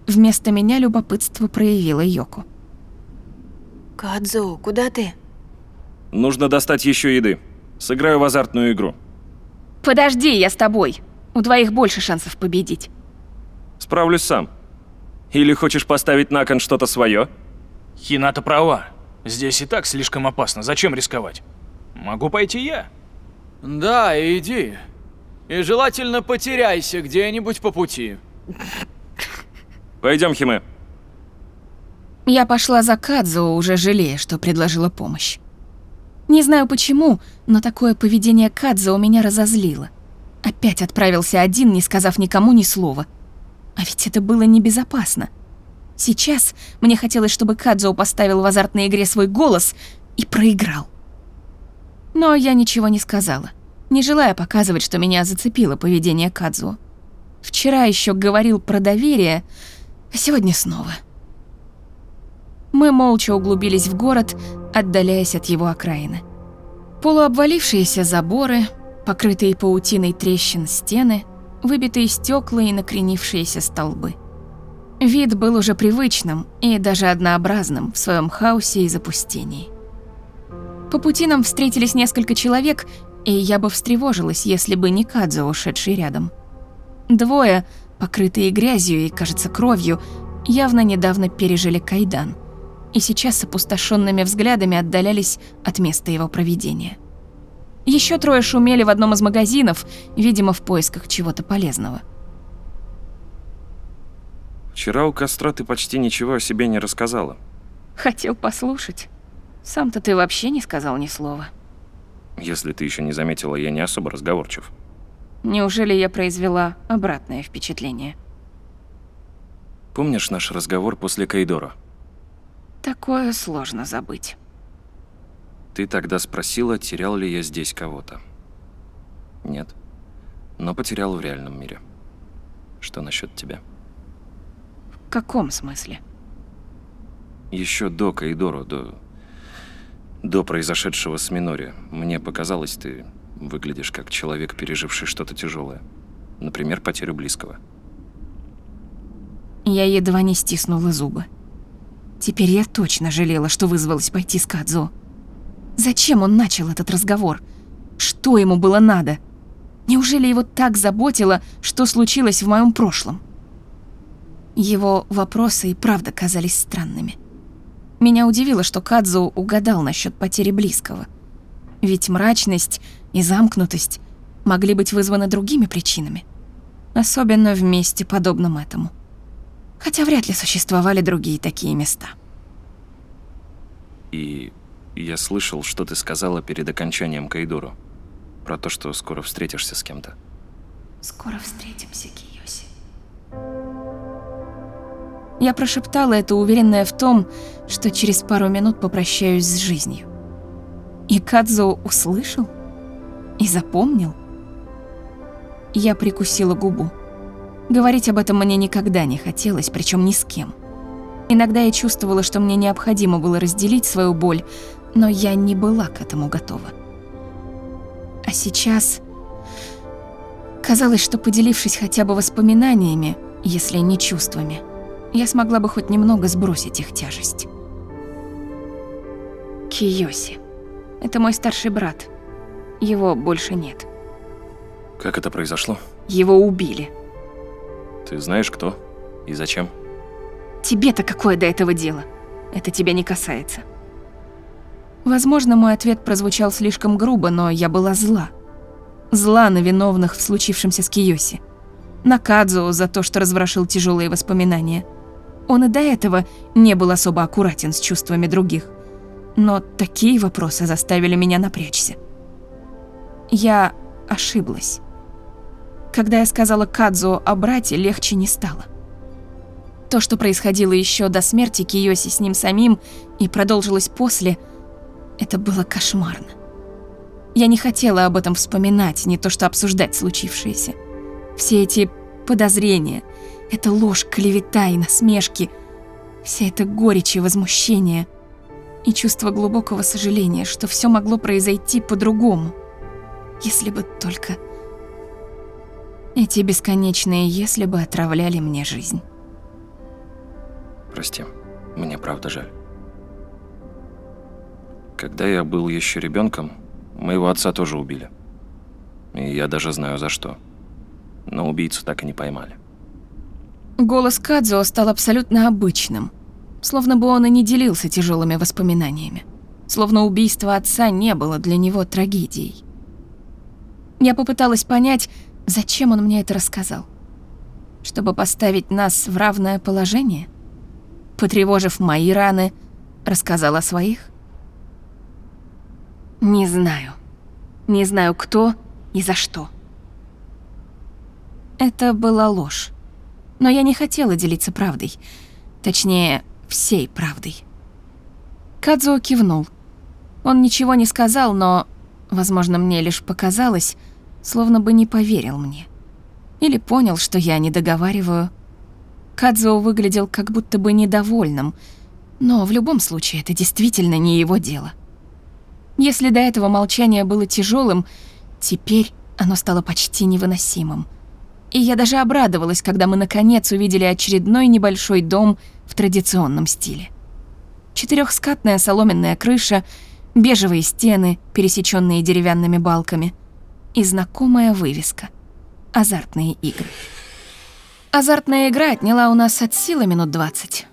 вместо меня любопытство проявила Йоко. Кадзу, куда ты? Нужно достать еще еды. Сыграю в азартную игру. «Подожди, я с тобой. У двоих больше шансов победить». Справлюсь сам. Или хочешь поставить на кон что-то свое? Хината права. Здесь и так слишком опасно. Зачем рисковать? Могу пойти я. Да, иди. И желательно потеряйся где-нибудь по пути. Пойдем, Химе. Я пошла за Кадзо, уже жалея, что предложила помощь. Не знаю почему, но такое поведение Кадзо у меня разозлило. Опять отправился один, не сказав никому ни слова. А ведь это было небезопасно. Сейчас мне хотелось, чтобы Кадзо поставил в азартной игре свой голос и проиграл. Но я ничего не сказала, не желая показывать, что меня зацепило поведение Кадзу. Вчера еще говорил про доверие, а сегодня снова. Мы молча углубились в город, отдаляясь от его окраины. Полуобвалившиеся заборы, покрытые паутиной трещин стены, выбитые стекла и накренившиеся столбы. Вид был уже привычным и даже однообразным в своем хаосе и запустении. По пути нам встретились несколько человек, и я бы встревожилась, если бы не Кадзо, ушедший рядом. Двое, покрытые грязью и, кажется, кровью, явно недавно пережили кайдан, и сейчас с опустошенными взглядами отдалялись от места его проведения. Еще трое шумели в одном из магазинов, видимо, в поисках чего-то полезного. Вчера у костра ты почти ничего о себе не рассказала. Хотел послушать. Сам-то ты вообще не сказал ни слова. Если ты еще не заметила, я не особо разговорчив. Неужели я произвела обратное впечатление? Помнишь наш разговор после Кайдора? Такое сложно забыть. Ты тогда спросила, терял ли я здесь кого-то. Нет. Но потерял в реальном мире. Что насчет тебя? каком смысле? Еще до Каидоро, до... До произошедшего с Минори, мне показалось, ты выглядишь как человек, переживший что-то тяжелое. Например, потерю близкого. Я едва не стиснула зубы. Теперь я точно жалела, что вызвалась пойти с Кадзо. Зачем он начал этот разговор? Что ему было надо? Неужели его так заботило, что случилось в моем прошлом? Его вопросы и правда казались странными. Меня удивило, что Кадзо угадал насчет потери близкого. Ведь мрачность и замкнутость могли быть вызваны другими причинами. Особенно в месте, подобном этому. Хотя вряд ли существовали другие такие места. И я слышал, что ты сказала перед окончанием Кайдору. Про то, что скоро встретишься с кем-то. Скоро встретимся, Киоси. Я прошептала это, уверенная в том, что через пару минут попрощаюсь с жизнью. И Кадзо услышал и запомнил. Я прикусила губу. Говорить об этом мне никогда не хотелось, причем ни с кем. Иногда я чувствовала, что мне необходимо было разделить свою боль, но я не была к этому готова. А сейчас казалось, что поделившись хотя бы воспоминаниями, если не чувствами, я смогла бы хоть немного сбросить их тяжесть. Киоси. Это мой старший брат. Его больше нет. Как это произошло? Его убили. Ты знаешь, кто и зачем? Тебе-то какое до этого дело? Это тебя не касается. Возможно, мой ответ прозвучал слишком грубо, но я была зла. Зла на виновных в случившемся с Киоси. На Кадзо за то, что разворошил тяжелые воспоминания. Он и до этого не был особо аккуратен с чувствами других. Но такие вопросы заставили меня напрячься. Я ошиблась. Когда я сказала Кадзо о брате, легче не стало. То, что происходило еще до смерти Киоси с ним самим и продолжилось после, это было кошмарно. Я не хотела об этом вспоминать, не то что обсуждать случившееся. Все эти подозрения, эта ложь, клевета и насмешки, вся эта горечь и возмущение и чувство глубокого сожаления, что все могло произойти по-другому, если бы только... Эти бесконечные «если бы» отравляли мне жизнь. Прости, мне правда жаль. Когда я был еще ребенком, моего отца тоже убили. И я даже знаю за что. Но убийцу так и не поймали. Голос Кадзо стал абсолютно обычным, словно бы он и не делился тяжелыми воспоминаниями. Словно убийство отца не было для него трагедией. Я попыталась понять, зачем он мне это рассказал. Чтобы поставить нас в равное положение? Потревожив мои раны, рассказал о своих? Не знаю. Не знаю, кто и за что. Это была ложь. Но я не хотела делиться правдой. Точнее, всей правдой. Кадзо кивнул. Он ничего не сказал, но, возможно, мне лишь показалось, словно бы не поверил мне. Или понял, что я не договариваю. Кадзо выглядел как будто бы недовольным, но в любом случае это действительно не его дело. Если до этого молчание было тяжелым, теперь оно стало почти невыносимым. И я даже обрадовалась, когда мы наконец увидели очередной небольшой дом в традиционном стиле. Четырехскатная соломенная крыша, бежевые стены, пересеченные деревянными балками, и знакомая вывеска «Азартные игры». Азартная игра отняла у нас от силы минут 20.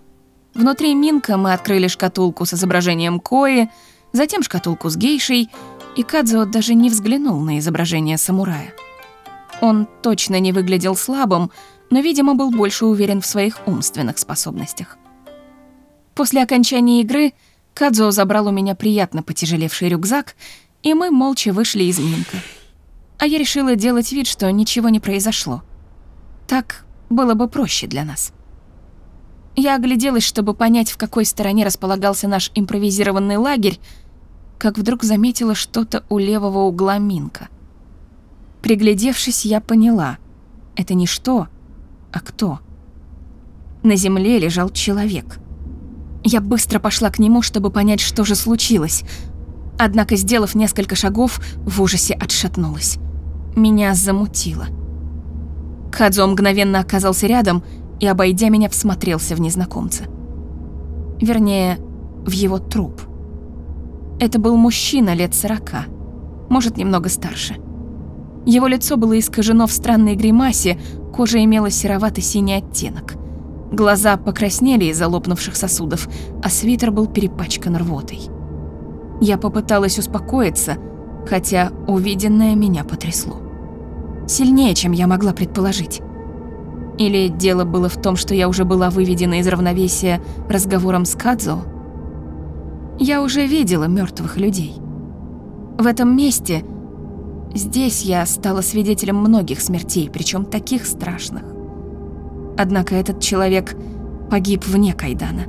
Внутри Минка мы открыли шкатулку с изображением Кои, затем шкатулку с гейшей, и Кадзо даже не взглянул на изображение самурая. Он точно не выглядел слабым, но, видимо, был больше уверен в своих умственных способностях. После окончания игры Кадзо забрал у меня приятно потяжелевший рюкзак, и мы молча вышли из Минка. А я решила делать вид, что ничего не произошло. Так было бы проще для нас. Я огляделась, чтобы понять, в какой стороне располагался наш импровизированный лагерь, как вдруг заметила что-то у левого угла Минка. Приглядевшись, я поняла. Это не что, а кто. На земле лежал человек. Я быстро пошла к нему, чтобы понять, что же случилось. Однако, сделав несколько шагов, в ужасе отшатнулась. Меня замутило. Кадзо мгновенно оказался рядом и, обойдя меня, всмотрелся в незнакомца. Вернее, в его труп. Это был мужчина лет сорока, может, немного старше. Его лицо было искажено в странной гримасе, кожа имела серовато-синий оттенок. Глаза покраснели из-за лопнувших сосудов, а свитер был перепачкан рвотой. Я попыталась успокоиться, хотя увиденное меня потрясло. Сильнее, чем я могла предположить. Или дело было в том, что я уже была выведена из равновесия разговором с Кадзо? Я уже видела мертвых людей. В этом месте, здесь я стала свидетелем многих смертей, причем таких страшных. Однако этот человек погиб вне Кайдана.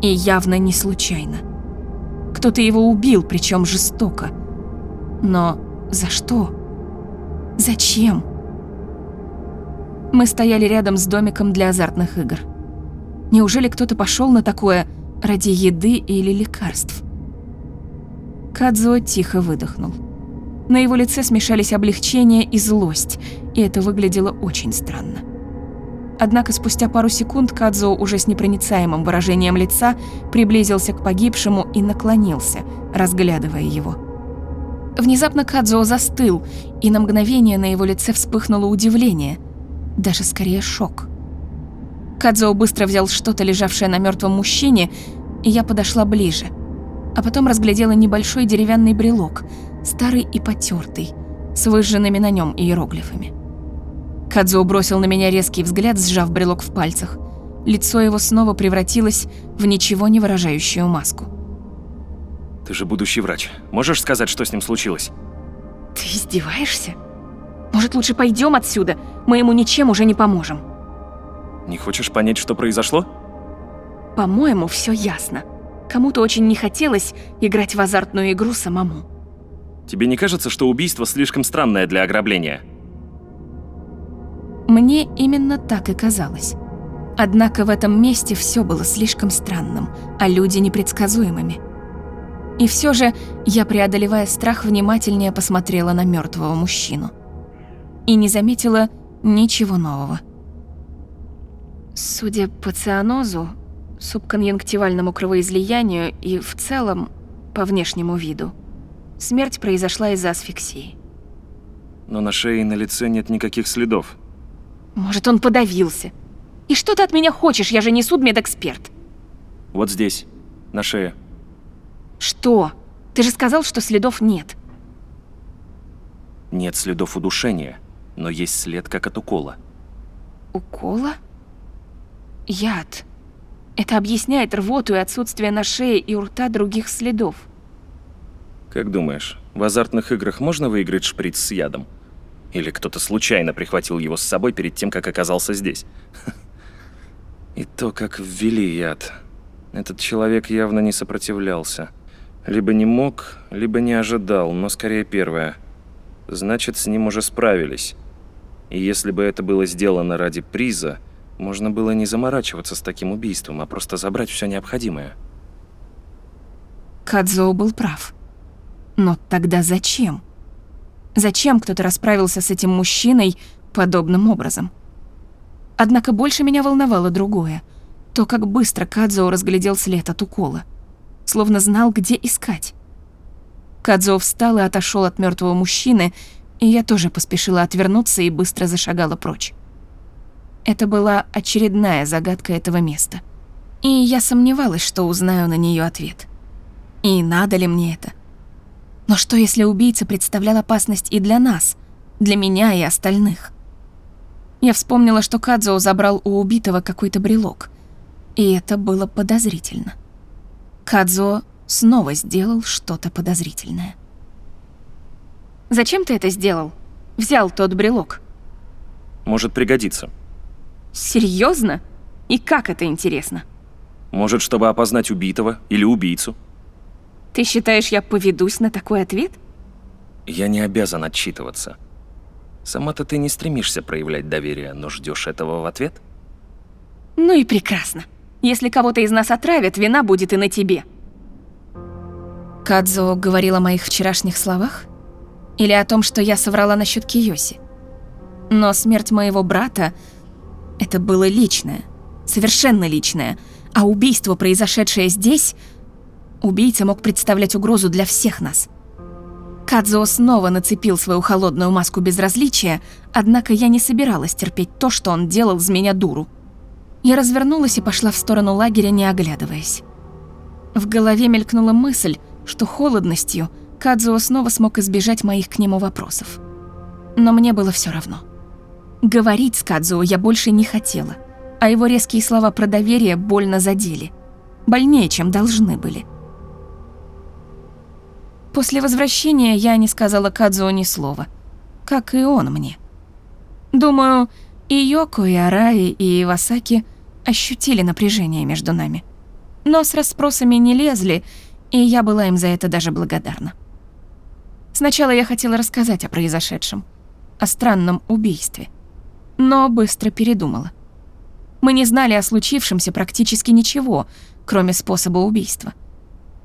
И явно не случайно. Кто-то его убил, причем жестоко. Но за что? Зачем? Мы стояли рядом с домиком для азартных игр. Неужели кто-то пошел на такое ради еды или лекарств? Кадзо тихо выдохнул. На его лице смешались облегчение и злость, и это выглядело очень странно. Однако спустя пару секунд Кадзо уже с непроницаемым выражением лица приблизился к погибшему и наклонился, разглядывая его. Внезапно Кадзо застыл, и на мгновение на его лице вспыхнуло удивление, даже скорее шок. Кадзо быстро взял что-то, лежавшее на мертвом мужчине, и я подошла ближе. А потом разглядела небольшой деревянный брелок, старый и потертый, с выжженными на нем иероглифами. Кадзо бросил на меня резкий взгляд, сжав брелок в пальцах. Лицо его снова превратилось в ничего не выражающую маску. Ты же будущий врач. Можешь сказать, что с ним случилось? Ты издеваешься? Может, лучше пойдем отсюда? Мы ему ничем уже не поможем. Не хочешь понять, что произошло? По-моему, все ясно. Кому-то очень не хотелось играть в азартную игру самому. Тебе не кажется, что убийство слишком странное для ограбления? Мне именно так и казалось. Однако в этом месте все было слишком странным, а люди непредсказуемыми. И все же я, преодолевая страх, внимательнее посмотрела на мертвого мужчину. И не заметила ничего нового. Судя по цианозу, субконъюнктивальному кровоизлиянию и в целом по внешнему виду, смерть произошла из-за асфиксии. Но на шее и на лице нет никаких следов. Может, он подавился. И что ты от меня хочешь? Я же не судмедэксперт. Вот здесь, на шее. Что? Ты же сказал, что следов нет. Нет следов удушения, но есть след как от укола. Укола? Яд. Это объясняет рвоту и отсутствие на шее и у рта других следов. Как думаешь, в азартных играх можно выиграть шприц с ядом? Или кто-то случайно прихватил его с собой перед тем, как оказался здесь? И то, как ввели яд. Этот человек явно не сопротивлялся. Либо не мог, либо не ожидал, но скорее первое. Значит, с ним уже справились. И если бы это было сделано ради приза, можно было не заморачиваться с таким убийством, а просто забрать все необходимое. Кадзоу был прав. Но тогда зачем? Зачем кто-то расправился с этим мужчиной подобным образом? Однако больше меня волновало другое. То, как быстро Кадзоу разглядел след от укола. Словно знал, где искать. Кадзоу встал и отошел от мертвого мужчины, и я тоже поспешила отвернуться и быстро зашагала прочь. Это была очередная загадка этого места. И я сомневалась, что узнаю на нее ответ. И надо ли мне это? Но что, если убийца представлял опасность и для нас, для меня и остальных? Я вспомнила, что Кадзо забрал у убитого какой-то брелок. И это было подозрительно. Кадзо снова сделал что-то подозрительное. «Зачем ты это сделал? Взял тот брелок?» Может пригодиться. Серьезно? И как это интересно? Может, чтобы опознать убитого или убийцу. Ты считаешь, я поведусь на такой ответ? Я не обязан отчитываться. Сама-то ты не стремишься проявлять доверие, но ждешь этого в ответ? Ну и прекрасно. Если кого-то из нас отравят, вина будет и на тебе. Кадзо говорил о моих вчерашних словах? Или о том, что я соврала насчет Киоси? Но смерть моего брата — это было личное, совершенно личное, а убийство, произошедшее здесь, убийца мог представлять угрозу для всех нас. Кадзо снова нацепил свою холодную маску безразличия, однако я не собиралась терпеть то, что он делал из меня дуру. Я развернулась и пошла в сторону лагеря, не оглядываясь. В голове мелькнула мысль, что холодностью Кадзуо снова смог избежать моих к нему вопросов. Но мне было все равно. Говорить с Кадзуо я больше не хотела, а его резкие слова про доверие больно задели. Больнее, чем должны были. После возвращения я не сказала Кадзуо ни слова, как и он мне. Думаю, и Йоко, и Араи, и Ивасаки ощутили напряжение между нами. Но с расспросами не лезли, и я была им за это даже благодарна. Сначала я хотела рассказать о произошедшем, о странном убийстве, но быстро передумала. Мы не знали о случившемся практически ничего, кроме способа убийства.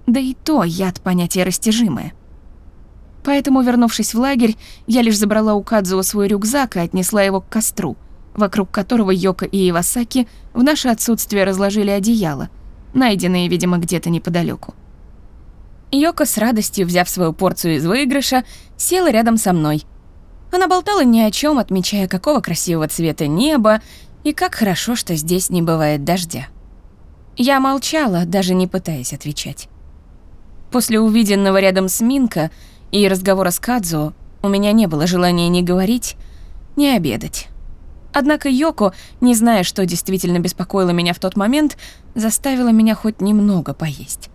Да и то яд понятие растяжимое. Поэтому, вернувшись в лагерь, я лишь забрала у Кадзуо свой рюкзак и отнесла его к костру, вокруг которого Йока и Ивасаки в наше отсутствие разложили одеяло, найденные, видимо, где-то неподалеку. Йока с радостью, взяв свою порцию из выигрыша, села рядом со мной. Она болтала ни о чем, отмечая, какого красивого цвета небо и как хорошо, что здесь не бывает дождя. Я молчала, даже не пытаясь отвечать. После увиденного рядом с Минко и разговора с Кадзо у меня не было желания ни говорить, ни обедать. Однако Йоко, не зная, что действительно беспокоило меня в тот момент, заставила меня хоть немного поесть.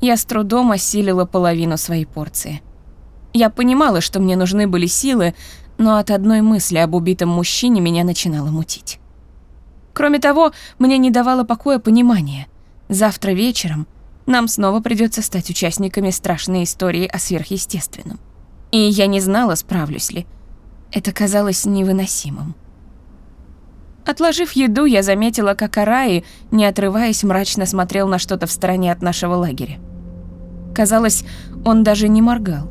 Я с трудом осилила половину своей порции. Я понимала, что мне нужны были силы, но от одной мысли об убитом мужчине меня начинало мутить. Кроме того, мне не давало покоя понимание. Завтра вечером нам снова придется стать участниками страшной истории о сверхъестественном. И я не знала, справлюсь ли. Это казалось невыносимым. Отложив еду, я заметила, как Араи, не отрываясь, мрачно смотрел на что-то в стороне от нашего лагеря. Казалось, он даже не моргал.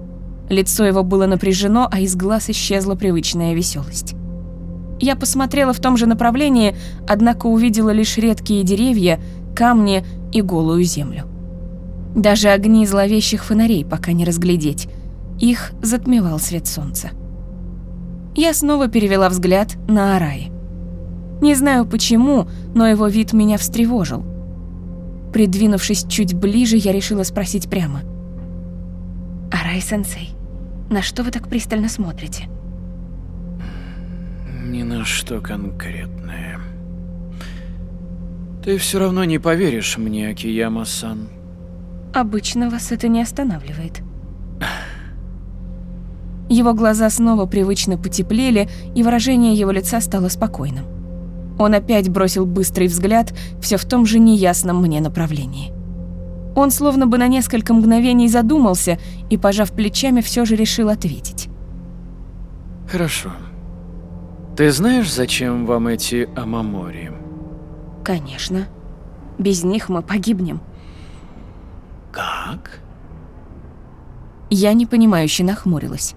Лицо его было напряжено, а из глаз исчезла привычная веселость. Я посмотрела в том же направлении, однако увидела лишь редкие деревья, камни и голую землю. Даже огни зловещих фонарей пока не разглядеть. Их затмевал свет солнца. Я снова перевела взгляд на Араи. Не знаю почему, но его вид меня встревожил. Придвинувшись чуть ближе, я решила спросить прямо. «Арай-сенсей, на что вы так пристально смотрите?» Ни на что конкретное. Ты все равно не поверишь мне, Акияма-сан. Обычно вас это не останавливает. Его глаза снова привычно потеплели, и выражение его лица стало спокойным. Он опять бросил быстрый взгляд все в том же неясном мне направлении. Он словно бы на несколько мгновений задумался и, пожав плечами, все же решил ответить. Хорошо. Ты знаешь, зачем вам эти амамори? Конечно. Без них мы погибнем. Как? Я непонимающе нахмурилась.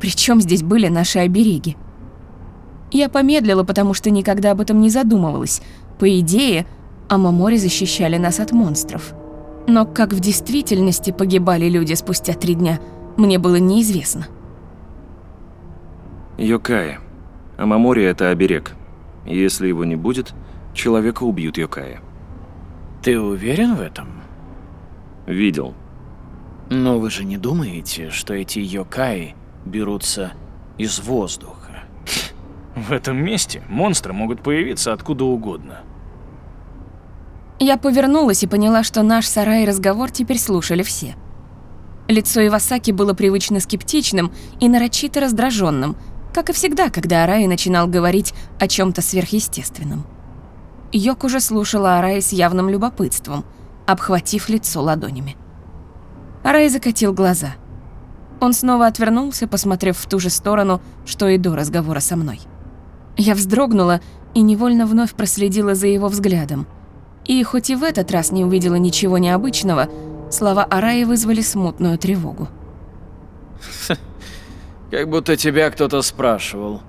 Причем здесь были наши обереги? Я помедлила, потому что никогда об этом не задумывалась. По идее, Амамори защищали нас от монстров. Но как в действительности погибали люди спустя три дня, мне было неизвестно. Йокая. Амамори — это оберег. Если его не будет, человека убьют Йокая. Ты уверен в этом? Видел. Но вы же не думаете, что эти йокаи берутся из воздуха? В этом месте монстры могут появиться откуда угодно. Я повернулась и поняла, что наш сарай разговор теперь слушали все. Лицо Ивасаки было привычно скептичным и нарочито раздраженным, как и всегда, когда Араи начинал говорить о чем то сверхъестественном. Йок уже слушала Араи с явным любопытством, обхватив лицо ладонями. Араи закатил глаза. Он снова отвернулся, посмотрев в ту же сторону, что и до разговора со мной. Я вздрогнула и невольно вновь проследила за его взглядом. И хоть и в этот раз не увидела ничего необычного, слова Араи вызвали смутную тревогу. Как будто тебя кто-то спрашивал.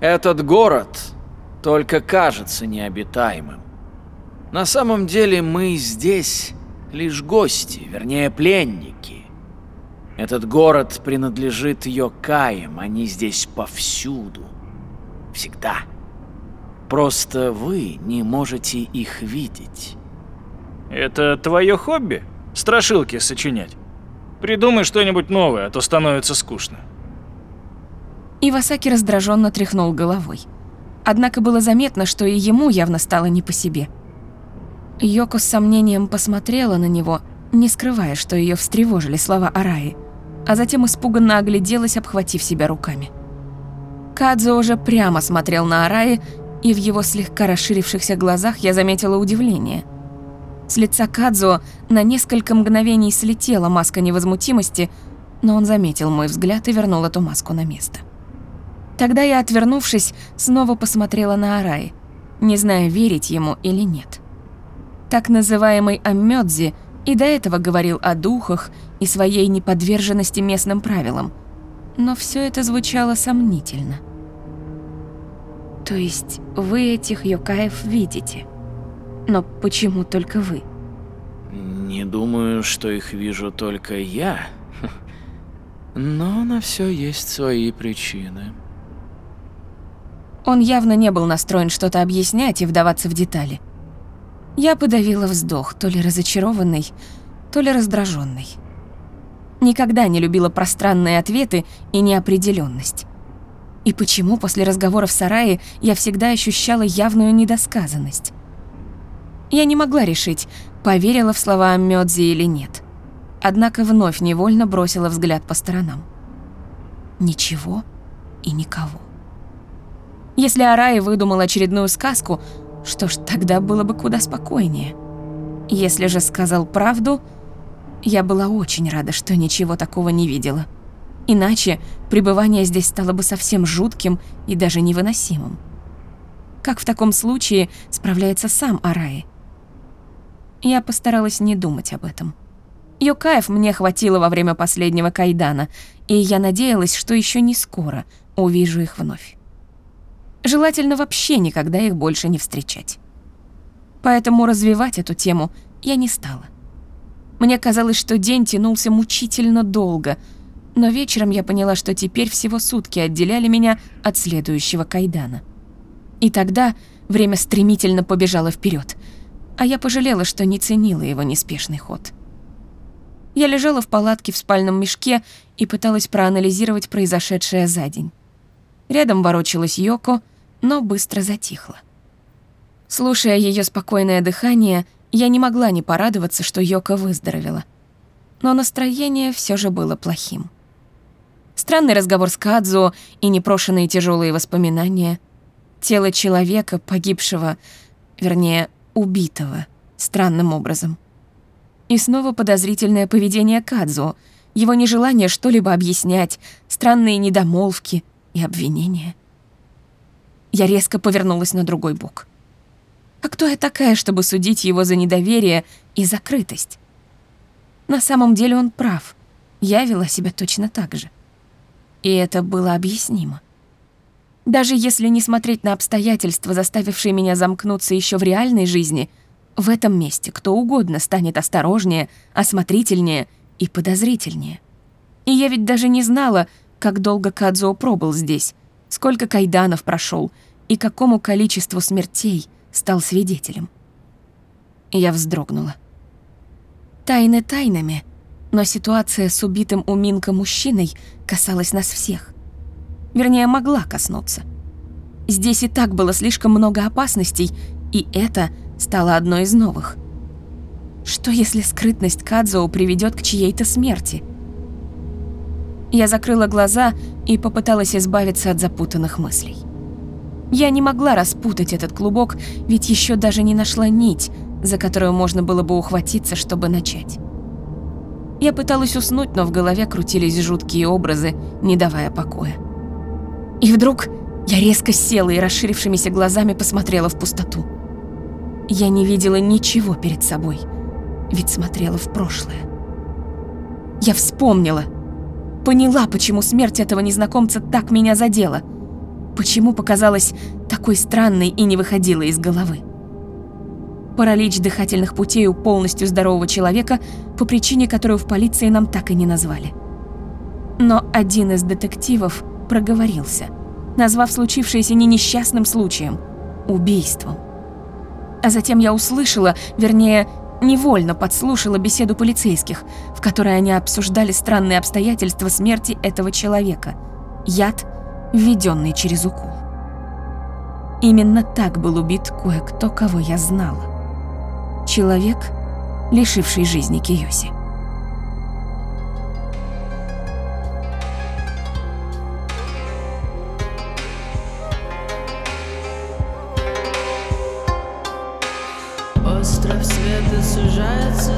Этот город только кажется необитаемым. На самом деле мы здесь лишь гости, вернее пленники. Этот город принадлежит Йокаям, они здесь повсюду. Всегда. Просто вы не можете их видеть. Это твое хобби? Страшилки сочинять? Придумай что-нибудь новое, а то становится скучно. Ивасаки раздраженно тряхнул головой. Однако было заметно, что и ему явно стало не по себе. Йоко с сомнением посмотрела на него, не скрывая, что ее встревожили слова Араи, а затем испуганно огляделась, обхватив себя руками. Кадзо уже прямо смотрел на Араи, и в его слегка расширившихся глазах я заметила удивление. С лица Кадзо на несколько мгновений слетела маска невозмутимости, но он заметил мой взгляд и вернул эту маску на место. Тогда я, отвернувшись, снова посмотрела на Араи, не зная, верить ему или нет. Так называемый Аммёдзи и до этого говорил о духах и своей неподверженности местным правилам, но все это звучало сомнительно. То есть вы этих Йокаев видите? Но почему только вы? Не думаю, что их вижу только я. Но на все есть свои причины. Он явно не был настроен что-то объяснять и вдаваться в детали. Я подавила вздох, то ли разочарованный, то ли раздраженный. Никогда не любила пространные ответы и неопределенность. И почему после разговора в сарае я всегда ощущала явную недосказанность? Я не могла решить, поверила в слова Мёдзи или нет. Однако вновь невольно бросила взгляд по сторонам. Ничего и никого. Если Араи выдумал очередную сказку, что ж, тогда было бы куда спокойнее. Если же сказал правду, я была очень рада, что ничего такого не видела. Иначе пребывание здесь стало бы совсем жутким и даже невыносимым. Как в таком случае справляется сам Араи? Я постаралась не думать об этом. Йокаев мне хватило во время последнего кайдана, и я надеялась, что еще не скоро увижу их вновь. Желательно вообще никогда их больше не встречать. Поэтому развивать эту тему я не стала. Мне казалось, что день тянулся мучительно долго, но вечером я поняла, что теперь всего сутки отделяли меня от следующего кайдана. И тогда время стремительно побежало вперед, а я пожалела, что не ценила его неспешный ход. Я лежала в палатке в спальном мешке и пыталась проанализировать произошедшее за день. Рядом ворочалась Йоко — но быстро затихла. Слушая ее спокойное дыхание, я не могла не порадоваться, что Йока выздоровела. Но настроение все же было плохим. Странный разговор с Кадзо и непрошенные тяжелые воспоминания. Тело человека, погибшего, вернее, убитого, странным образом. И снова подозрительное поведение Кадзо, его нежелание что-либо объяснять, странные недомолвки и обвинения — я резко повернулась на другой бок. А кто я такая, чтобы судить его за недоверие и закрытость? На самом деле он прав. Я вела себя точно так же. И это было объяснимо. Даже если не смотреть на обстоятельства, заставившие меня замкнуться еще в реальной жизни, в этом месте кто угодно станет осторожнее, осмотрительнее и подозрительнее. И я ведь даже не знала, как долго Кадзо пробыл здесь, сколько кайданов прошел и какому количеству смертей стал свидетелем. Я вздрогнула. Тайны тайнами, но ситуация с убитым у Минка мужчиной касалась нас всех. Вернее, могла коснуться. Здесь и так было слишком много опасностей, и это стало одной из новых. Что если скрытность Кадзоу приведет к чьей-то смерти? Я закрыла глаза и попыталась избавиться от запутанных мыслей. Я не могла распутать этот клубок, ведь еще даже не нашла нить, за которую можно было бы ухватиться, чтобы начать. Я пыталась уснуть, но в голове крутились жуткие образы, не давая покоя. И вдруг Я резко села и расширившимися глазами посмотрела в пустоту. Я не видела ничего перед собой, ведь смотрела в прошлое. Я вспомнила, поняла, почему смерть этого незнакомца так меня задела, почему показалась такой странной и не выходила из головы. Паралич дыхательных путей у полностью здорового человека, по причине которую в полиции нам так и не назвали. Но один из детективов проговорился, назвав случившееся не несчастным случаем, убийством. А затем я услышала, вернее, невольно подслушала беседу полицейских, в которой они обсуждали странные обстоятельства смерти этого человека. Яд, введенный через укол. Именно так был убит кое-кто, кого я знала. Человек, лишивший жизни Киоси. Остров света сужается